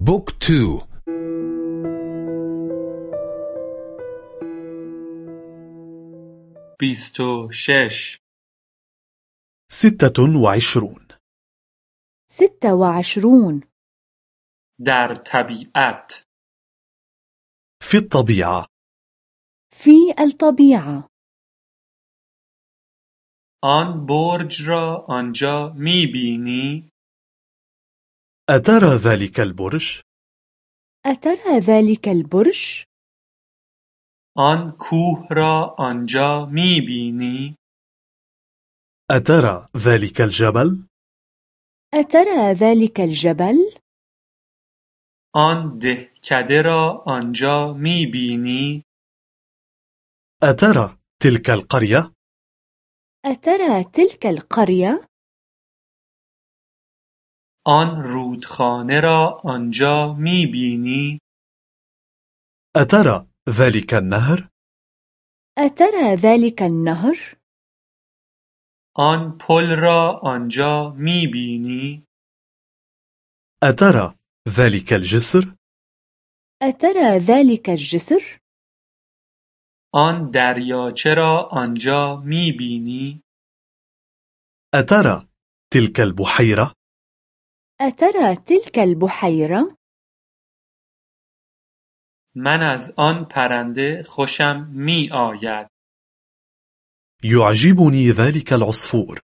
Book two بیست و شش ستة وعشرون. ستة وعشرون. در طبیعت في الطبيعة. في الطبيعة. آن برج را آنجا می بینی؟ أترى ذلك البرج؟ أترى ذلك البرج؟ آن کوه را آنجا می بینی؟ أترى ذلك الجبل؟ أترى ذلك الجبل؟ آن دهکده را آنجا می بینی؟ أترى تلك القرية؟ أترى تلك القرية؟ آن رودخانه را آنجا می بینی؟ أترى ذلك النهر؟ أترى ذلك النهر؟ آن پل را آنجا می بینی؟ أترى ذلك الجسر؟ أترى ذلك الجسر؟ آن دریاچه را آنجا می بینی؟ أترى تلك البحيرة؟ أترى تلك البحيرة؟ من از آن پرنده خوشم می آید. يعجبني ذلك العصفور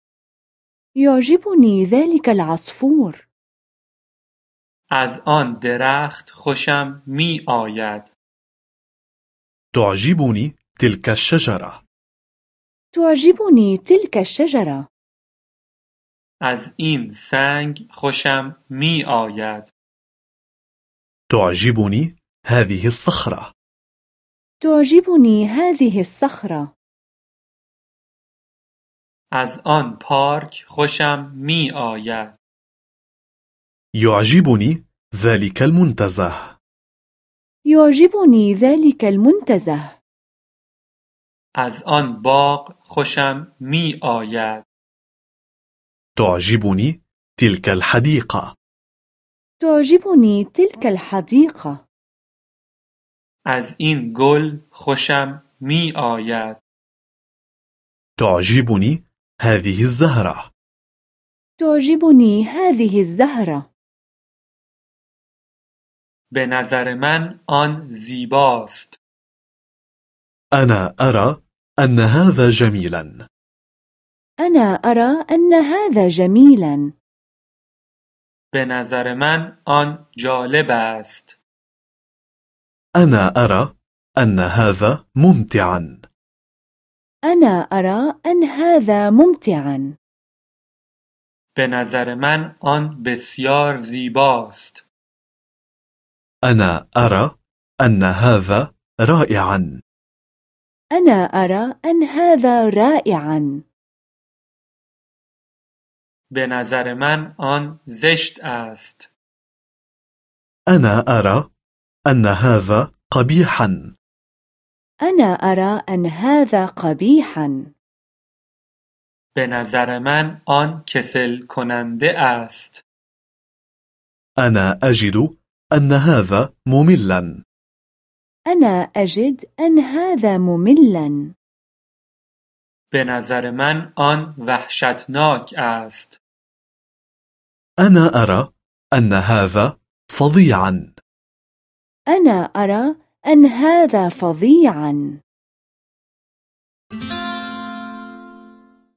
يعجبني ذلك العصفور از آن درخت خوشم می آید. تعجبني تلك الشجرة تعجبني تلك الشجرة از این سنگ خوشم می آید. تعجبني هذه الصخرة تعجبني هذه الصخرة از آن پارک خوشم می آید. يعجبني ذلك المنتزه يعجبني ذلك المنتزه از آن باغ خوشم می آید. تعجبني تلك الحديقة. تعجبني تلك الحديقة. از این گل خوشم می آید. تعجبني هذه الزهرة. تعجبني هذه الزهرة. به نظر من آن زیباست. أنا أرى أن هذا جميلا. أنا أرى أن هذا جميلا. به نظر من آن جالب است. أنا أرى أن هذا ممتعا. أنا أرى أن هذا ممتعا. به نظر من آن بسیار زیباست. أنا أرى أن هذا رائعا. أنا أرى أن هذا رائعا. به نظر من آن زشت است. أنا أرى أن هذا قبيحا أنا أرى أن هذا قبيحا به نظر من آن کسل کننده است. أنا أجد أن هذا مملا أنا أجد أن هذا مملا به نظر من آن وحشتناک است. أنا أرى أن هذا فظيعا أنا أرى أن هذا فظيعا